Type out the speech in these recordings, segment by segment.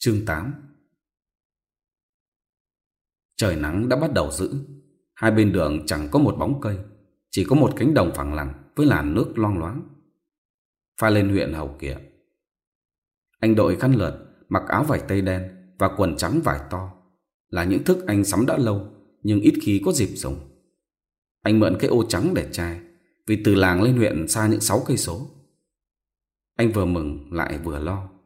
Chương 8 Trời nắng đã bắt đầu giữ Hai bên đường chẳng có một bóng cây, Chỉ có một cánh đồng phẳng lặng Với làn nước loang loáng. Pha lên huyện Hầu Kiệm Anh đội khăn lượt Mặc áo vải tây đen Và quần trắng vải to, Là những thức anh sắm đã lâu, Nhưng ít khi có dịp dùng. Anh mượn cái ô trắng để trai Vì từ làng lên huyện xa những 6 cây số. Anh vừa mừng lại vừa lo.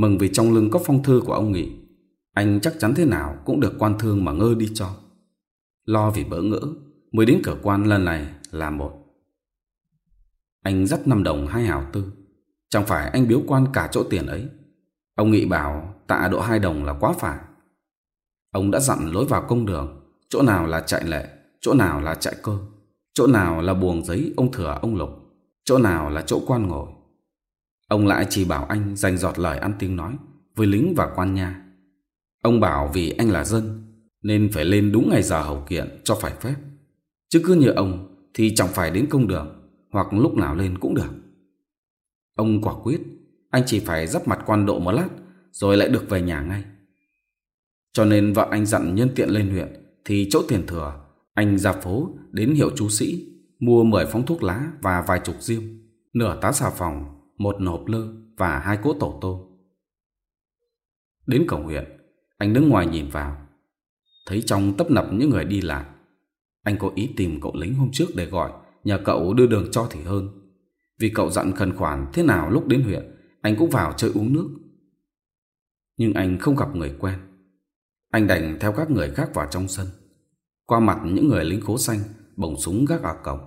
Mừng vì trong lưng có phong thư của ông Nghị. Anh chắc chắn thế nào cũng được quan thương mà ngơ đi cho. Lo vì bỡ ngỡ, Mới đến cửa quan lần này là một. Anh dắt năm đồng hai hào tư. Chẳng phải anh biếu quan cả chỗ tiền ấy. Ông Nghị bảo tạ độ hai đồng là quá phải Ông đã dặn lối vào công đường. Chỗ nào là chạy lệ, Chỗ nào là chạy cơ. Chỗ nào là buồng giấy ông thừa ông lục. Chỗ nào là chỗ quan ngồi. Ông lại chỉ bảo anh dành giọt lời ăn tiếng nói với lính và quan nhà. Ông bảo vì anh là dân nên phải lên đúng ngày giờ hầu kiện cho phải phép. Chứ cứ như ông thì chẳng phải đến công đường hoặc lúc nào lên cũng được. Ông quả quyết, anh chỉ phải dắp mặt quan độ một lát rồi lại được về nhà ngay. Cho nên vợ anh dặn nhân tiện lên huyện thì chỗ tiền thừa, anh ra phố đến hiệu chú sĩ mua 10 phóng thuốc lá và vài chục diêm, nửa tá xà phòng một nộp lư và hai cỗ tổ tô Đến cổng huyện, anh đứng ngoài nhìn vào. Thấy trong tấp nập những người đi lại. Anh có ý tìm cậu lính hôm trước để gọi, nhờ cậu đưa đường cho thì hơn. Vì cậu dặn khẩn khoản thế nào lúc đến huyện, anh cũng vào chơi uống nước. Nhưng anh không gặp người quen. Anh đành theo các người khác vào trong sân. Qua mặt những người lính khố xanh, bổng súng gác ở cổng.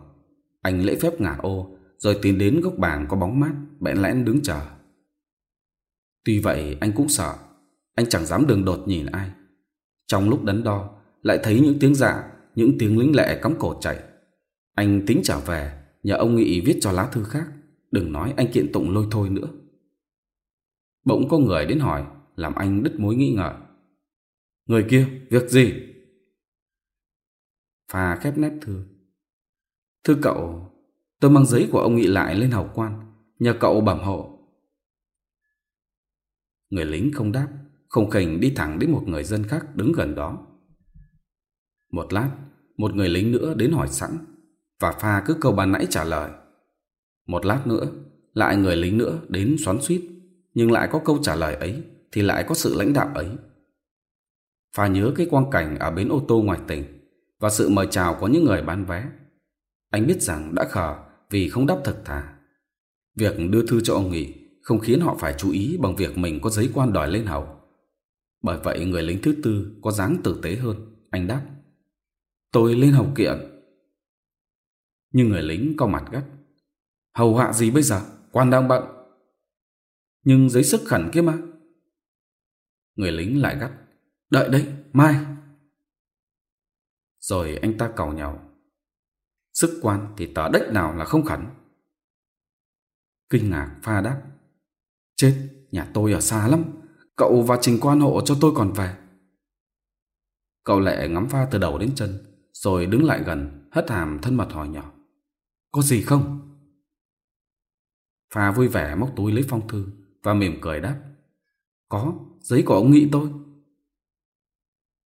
Anh lễ phép ngả ô, rồi tiến đến góc bảng có bóng mát, bẽn lẽn đứng chờ. Tuy vậy anh cũng sợ, anh chẳng dám đường đột nhìn ai. Trong lúc đắn đo, lại thấy những tiếng dạ, những tiếng lính lệ cắm cổ chạy. Anh tính trở về, nhờ ông Nghị viết cho lá thư khác, đừng nói anh kiện tụng lôi thôi nữa. Bỗng có người đến hỏi, làm anh đứt mối nghi ngờ. Người kia, việc gì? Phà khép nép thư. thư cậu, Tôi mang giấy của ông Nghị lại lên hầu quan, nhờ cậu bảo hộ. Người lính không đáp, không khỉnh đi thẳng đến một người dân khác đứng gần đó. Một lát, một người lính nữa đến hỏi sẵn, và pha cứ câu ban nãy trả lời. Một lát nữa, lại người lính nữa đến xoắn suýt, nhưng lại có câu trả lời ấy, thì lại có sự lãnh đạo ấy. Phà nhớ cái quang cảnh ở bến ô tô ngoài tỉnh và sự mời chào của những người bán vé. Anh biết rằng đã khờ vì không đáp thật thà. Việc đưa thư cho ông nghỉ không khiến họ phải chú ý bằng việc mình có giấy quan đòi lên hầu. Bởi vậy người lính thứ tư có dáng tử tế hơn, anh đáp. Tôi lên hầu kiện. Nhưng người lính cau mặt gắt. Hầu hạ gì bây giờ, quan đang bận. Nhưng giấy sức khẩn kia mà. Người lính lại gắt. Đợi đấy, mai. Rồi anh ta cầu nhau Sức quan thì tờ đất nào là không khẩn. Kinh ngạc pha đáp, Chết, nhà tôi ở xa lắm, Cậu vào trình quan hộ cho tôi còn về. Cậu lệ ngắm pha từ đầu đến chân, Rồi đứng lại gần, Hất hàm thân mật hỏi nhỏ, Có gì không? Pha vui vẻ móc túi lấy phong thư Và mỉm cười đáp, Có, giấy của ông nghĩ tôi.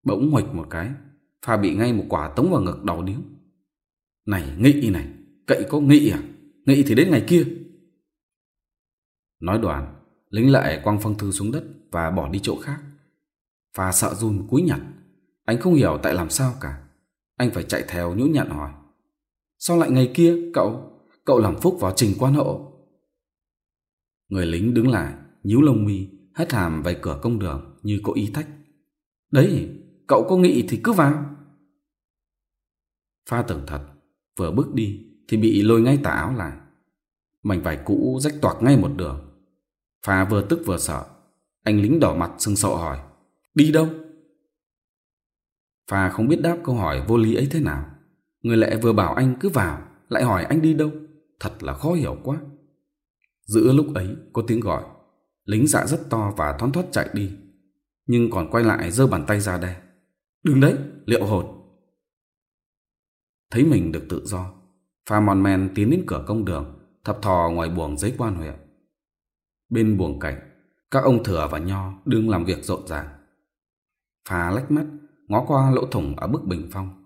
Bỗng ngoạch một cái, Pha bị ngay một quả tống vào ngực đầu điếu này nghị này, cậy có nghị à? Nghị thì đến ngày kia. Nói đoàn lính lại quăng phong thư xuống đất và bỏ đi chỗ khác. Phà sợ run cúi nhặt. Anh không hiểu tại làm sao cả. Anh phải chạy theo nhũ nhặn hỏi. Sao lại ngày kia, cậu? Cậu làm phúc vào trình quan hộ. Người lính đứng lại, nhíu lông mi, hất hàm về cửa công đường như có ý thách. Đấy, cậu có nghĩ thì cứ vào. Pha tưởng thật, Vừa bước đi thì bị lôi ngay tà áo lại. Mảnh vải cũ rách toạc ngay một đường. Phà vừa tức vừa sợ. Anh lính đỏ mặt sưng sọ hỏi. Đi đâu? Phà không biết đáp câu hỏi vô lý ấy thế nào. Người lệ vừa bảo anh cứ vào, lại hỏi anh đi đâu. Thật là khó hiểu quá. Giữa lúc ấy có tiếng gọi. Lính dạ rất to và thoăn thoát chạy đi. Nhưng còn quay lại giơ bàn tay ra đe Đừng đấy, liệu hồn. Thấy mình được tự do, pha mòn men tiến đến cửa công đường, thập thò ngoài buồng giấy quan huyện. Bên buồng cảnh, các ông thừa và nho đương làm việc rộn ràng. pha lách mắt, ngó qua lỗ thủng ở bức bình phong.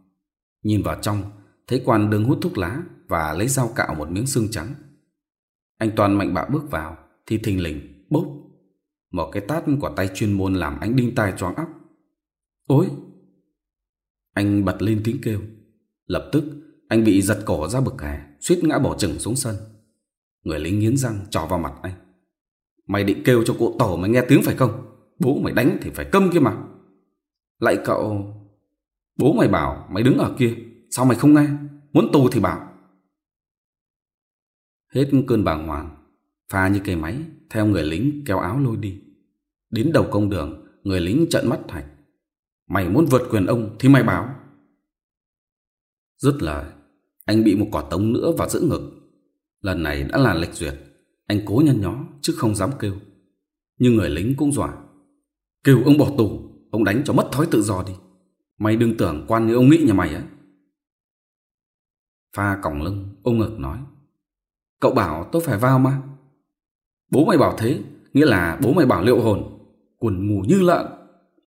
Nhìn vào trong, thấy quan đương hút thuốc lá và lấy dao cạo một miếng xương trắng. Anh Toàn mạnh bạo bước vào, thì thình lình, bốp. Một cái tát của tay chuyên môn làm anh đinh tai choáng óc. Ôi! Anh bật lên tiếng kêu. Lập tức, anh bị giật cổ ra bực hè, suýt ngã bỏ chừng xuống sân. Người lính nghiến răng trò vào mặt anh. Mày định kêu cho cụ tổ mày nghe tiếng phải không? Bố mày đánh thì phải câm kia mà. Lại cậu... Bố mày bảo mày đứng ở kia, sao mày không nghe? Muốn tù thì bảo. Hết cơn bàng hoàng, pha như cây máy, theo người lính kéo áo lôi đi. Đến đầu công đường, người lính trận mắt thạch. Mày muốn vượt quyền ông thì mày bảo. Dứt lời, anh bị một quả tống nữa vào giữa ngực. Lần này đã là lệch duyệt, anh cố nhăn nhó chứ không dám kêu. Nhưng người lính cũng dọa. Kêu ông bỏ tù, ông đánh cho mất thói tự do đi. Mày đừng tưởng quan như ông nghĩ nhà mày á. Pha còng lưng, ông ngực nói. Cậu bảo tôi phải vào mà. Bố mày bảo thế, nghĩa là bố mày bảo liệu hồn. Quần ngủ như lợn.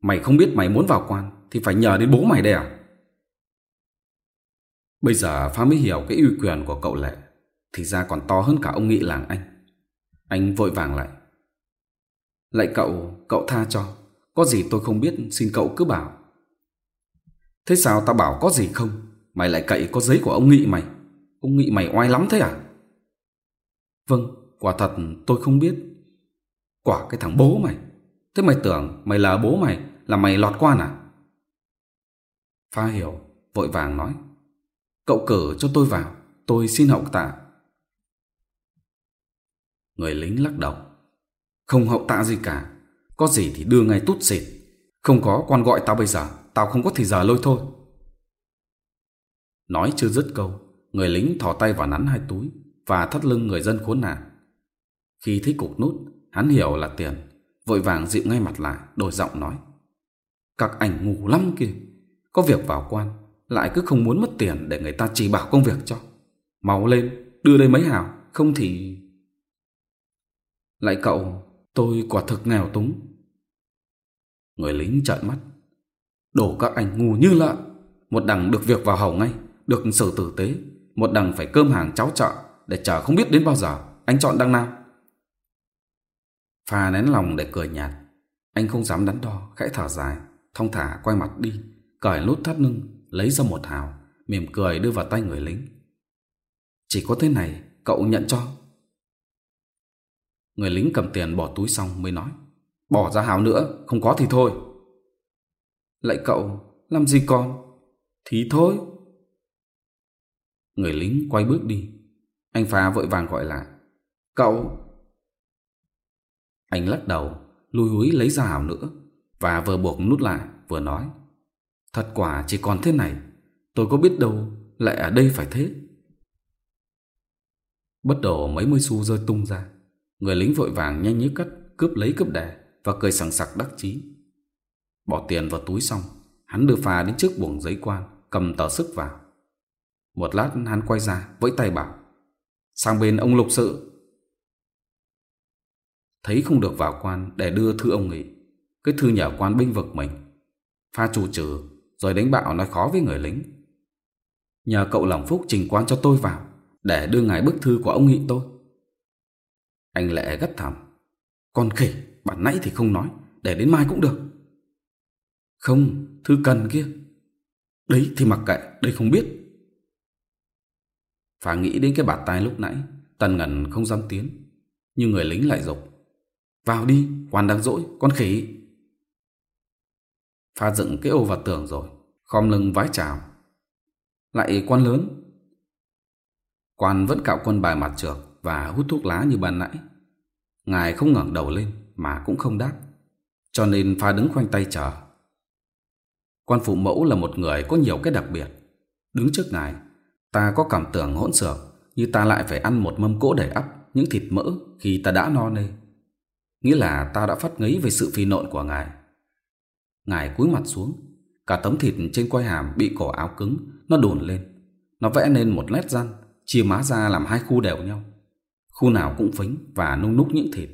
Mày không biết mày muốn vào quan thì phải nhờ đến bố mày đây à? Bây giờ Phá mới hiểu cái uy quyền của cậu Lệ Thì ra còn to hơn cả ông nghị làng anh. Anh vội vàng lại. Lại cậu, cậu tha cho Có gì tôi không biết xin cậu cứ bảo. Thế sao ta bảo có gì không? Mày lại cậy có giấy của ông nghị mày. Ông nghị mày oai lắm thế à? Vâng, quả thật tôi không biết. Quả cái thằng bố mày. Thế mày tưởng mày là bố mày Là mày lọt qua à? Pha hiểu, vội vàng nói. Cậu cử cho tôi vào, tôi xin hậu tạ. Người lính lắc đầu. Không hậu tạ gì cả, có gì thì đưa ngay tút xịt. Không có quan gọi tao bây giờ, tao không có thì giờ lôi thôi. Nói chưa dứt câu, người lính thò tay vào nắn hai túi và thắt lưng người dân khốn nạn. Khi thấy cục nút, hắn hiểu là tiền, vội vàng dịu ngay mặt lại, đổi giọng nói. Các ảnh ngủ lắm kìa, có việc vào quan, lại cứ không muốn mất tiền để người ta chỉ bảo công việc cho. Máu lên, đưa đây mấy hào, không thì... Lại cậu, tôi quả thực nghèo túng. Người lính trợn mắt. Đổ các anh ngu như lợn. Một đằng được việc vào hầu ngay, được xử tử tế. Một đằng phải cơm hàng cháu trợ để chờ không biết đến bao giờ. Anh chọn đằng nào? Phà nén lòng để cười nhạt. Anh không dám đắn đo, khẽ thở dài, thong thả quay mặt đi, cởi lút thắt lưng, lấy ra một hào, mỉm cười đưa vào tay người lính. Chỉ có thế này, cậu nhận cho. Người lính cầm tiền bỏ túi xong mới nói. Bỏ ra hào nữa, không có thì thôi. Lại cậu, làm gì con? Thì thôi. Người lính quay bước đi. Anh Phá vội vàng gọi lại. Cậu! Anh lắc đầu, lùi húi lấy ra hào nữa và vừa buộc nút lại vừa nói. Thật quả chỉ còn thế này, tôi có biết đâu lại ở đây phải thế. Bất đầu mấy mươi xu rơi tung ra, người lính vội vàng nhanh như cắt, cướp lấy cướp đè và cười sảng sặc đắc chí. Bỏ tiền vào túi xong, hắn đưa pha đến trước buồng giấy quan, cầm tờ sức vào. Một lát hắn quay ra, vẫy tay bảo, sang bên ông lục sự. Thấy không được vào quan để đưa thư ông nghỉ, cái thư nhờ quan binh vực mình. Pha chủ trừ rồi đánh bạo nói khó với người lính. Nhờ cậu lòng phúc trình quan cho tôi vào để đưa ngài bức thư của ông nghị tôi. Anh Lệ gắt thầm. Con khỉ, bản nãy thì không nói, để đến mai cũng được. Không, thư cần kia. Đấy thì mặc kệ, đây không biết. Phá nghĩ đến cái bạt tay lúc nãy, Tần Ngẩn không dám tiến. Nhưng người lính lại dục Vào đi, quan đang dỗi, con khỉ. Phá dựng cái ô vào tường rồi khom lưng vái chào. Lại quan lớn. Quan vẫn cạo quân bài mặt trược và hút thuốc lá như ban nãy. Ngài không ngẩng đầu lên mà cũng không đáp. Cho nên pha đứng khoanh tay chờ. Quan phụ mẫu là một người có nhiều cái đặc biệt. Đứng trước ngài, ta có cảm tưởng hỗn xược như ta lại phải ăn một mâm cỗ đầy ắp những thịt mỡ khi ta đã no nê. Nghĩa là ta đã phát ngấy về sự phi nộn của ngài. Ngài cúi mặt xuống, Cả tấm thịt trên quai hàm bị cổ áo cứng, nó đồn lên. Nó vẽ nên một nét răn, chia má ra làm hai khu đều nhau. Khu nào cũng phính và nung núc những thịt.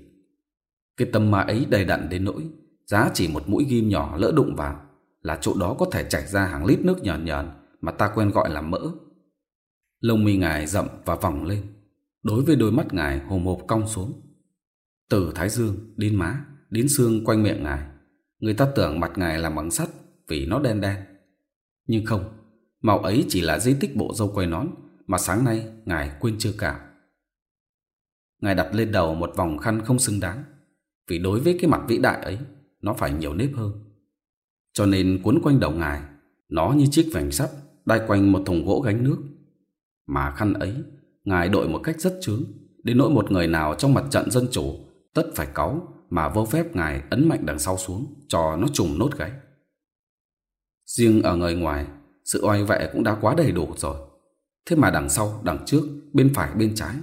Cái tâm ma ấy đầy đặn đến nỗi, giá chỉ một mũi ghim nhỏ lỡ đụng vào, là chỗ đó có thể chảy ra hàng lít nước nhờn nhờn mà ta quen gọi là mỡ. Lông mi ngài rậm và vòng lên, đối với đôi mắt ngài hồm hộp cong xuống. Từ thái dương đến má, đến xương quanh miệng ngài, người ta tưởng mặt ngài làm bằng sắt vì nó đen đen. Nhưng không, màu ấy chỉ là di tích bộ dâu quay nón mà sáng nay ngài quên chưa cả. Ngài đặt lên đầu một vòng khăn không xứng đáng, vì đối với cái mặt vĩ đại ấy, nó phải nhiều nếp hơn. Cho nên cuốn quanh đầu ngài, nó như chiếc vành sắt đai quanh một thùng gỗ gánh nước. Mà khăn ấy, ngài đội một cách rất chướng, đến nỗi một người nào trong mặt trận dân chủ tất phải cáu mà vô phép ngài ấn mạnh đằng sau xuống cho nó trùng nốt gáy. Riêng ở người ngoài, sự oai vệ cũng đã quá đầy đủ rồi. Thế mà đằng sau, đằng trước, bên phải, bên trái,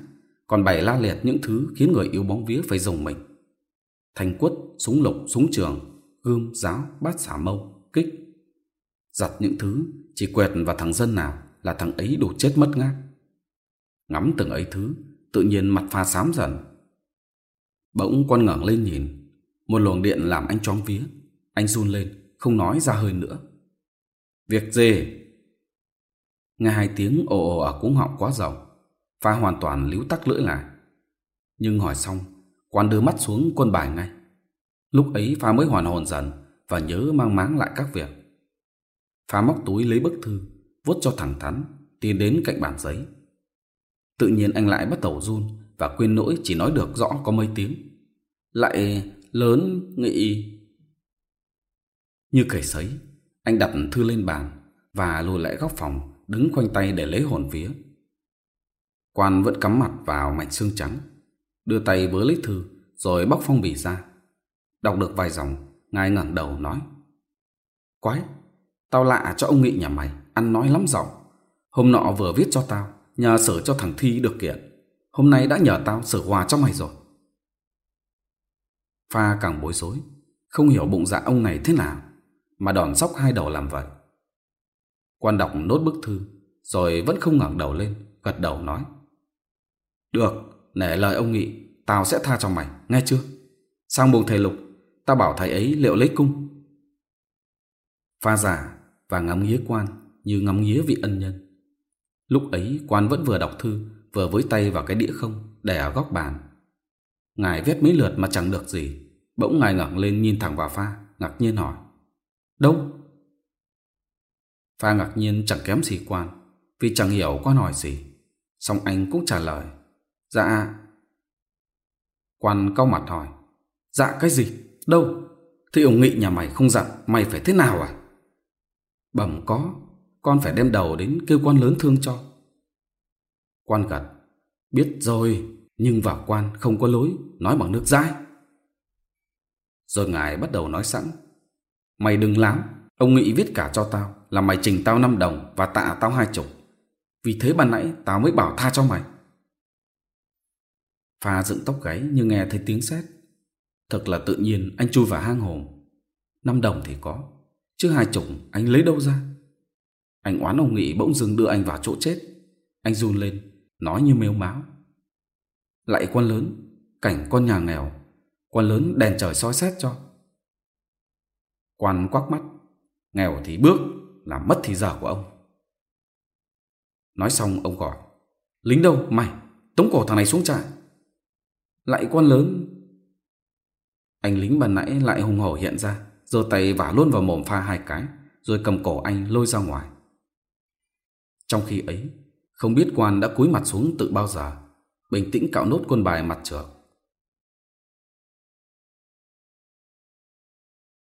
còn bày la liệt những thứ khiến người yêu bóng vía phải dùng mình. Thành quất, súng lục, súng trường, gươm, giáo, bát xả mâu, kích. Giặt những thứ, chỉ quẹt vào thằng dân nào là thằng ấy đủ chết mất ngác. Ngắm từng ấy thứ, tự nhiên mặt pha xám dần. Bỗng con ngẩng lên nhìn, một luồng điện làm anh choáng vía. Anh run lên, không nói ra hơi nữa. Việc gì? Nghe hai tiếng ồ ồ ở cuống họng quá giàu. Pha hoàn toàn líu tắc lưỡi lại. Nhưng hỏi xong, quan đưa mắt xuống quân bài ngay. Lúc ấy Pha mới hoàn hồn dần và nhớ mang máng lại các việc. Pha móc túi lấy bức thư, vuốt cho thẳng thắn, tiến đến cạnh bản giấy. Tự nhiên anh lại bắt đầu run và quên nỗi chỉ nói được rõ có mấy tiếng. Lại lớn nghị như cầy sấy anh đặt thư lên bàn và lùi lại góc phòng, đứng khoanh tay để lấy hồn vía. Quan vẫn cắm mặt vào mảnh xương trắng, đưa tay vớ lấy thư rồi bóc phong bì ra. Đọc được vài dòng, ngài ngẩng đầu nói. Quái, tao lạ cho ông nghị nhà mày, ăn nói lắm giọng. Hôm nọ vừa viết cho tao, nhờ sở cho thằng Thi được kiện. Hôm nay đã nhờ tao sửa hòa cho mày rồi. Pha càng bối rối, không hiểu bụng dạ ông này thế nào mà đòn sóc hai đầu làm vậy. Quan đọc nốt bức thư, rồi vẫn không ngẩng đầu lên, gật đầu nói. Được, nể lời ông nghị, tao sẽ tha cho mày, nghe chưa? Sang buồng thầy lục, tao bảo thầy ấy liệu lấy cung. Pha giả và ngắm nghía quan như ngắm nghía vị ân nhân. Lúc ấy quan vẫn vừa đọc thư, vừa với tay vào cái đĩa không, để ở góc bàn. Ngài viết mấy lượt mà chẳng được gì, bỗng ngài ngẩng lên nhìn thẳng vào pha, ngạc nhiên hỏi. Đâu? Pha ngạc nhiên chẳng kém gì quan, Vì chẳng hiểu quan hỏi gì Xong anh cũng trả lời Dạ Quan cau mặt hỏi Dạ cái gì? Đâu? Thì ông nghị nhà mày không dặn Mày phải thế nào à? Bẩm có, Con phải đem đầu đến kêu quan lớn thương cho Quan gật Biết rồi, Nhưng vào quan không có lối, Nói bằng nước dai Rồi ngài bắt đầu nói sẵn Mày đừng láo, ông Nghị viết cả cho tao là mày trình tao 5 đồng và tạ tao hai chục. Vì thế ban nãy tao mới bảo tha cho mày. Pha dựng tóc gáy như nghe thấy tiếng sét. Thật là tự nhiên anh chui vào hang hồn. năm đồng thì có, chứ hai chục anh lấy đâu ra? Anh oán ông Nghị bỗng dưng đưa anh vào chỗ chết. Anh run lên, nói như mếu máo. Lại con lớn, cảnh con nhà nghèo, con lớn đèn trời soi xét cho. Quan quắc mắt, nghèo thì bước, làm mất thì giờ của ông. Nói xong ông gọi, lính đâu mày, tống cổ thằng này xuống trại. Lại quan lớn. Anh lính bàn nãy lại hùng hổ hiện ra, giơ tay vả luôn vào mồm pha hai cái, rồi cầm cổ anh lôi ra ngoài. Trong khi ấy, không biết quan đã cúi mặt xuống từ bao giờ, bình tĩnh cạo nốt quân bài mặt trược.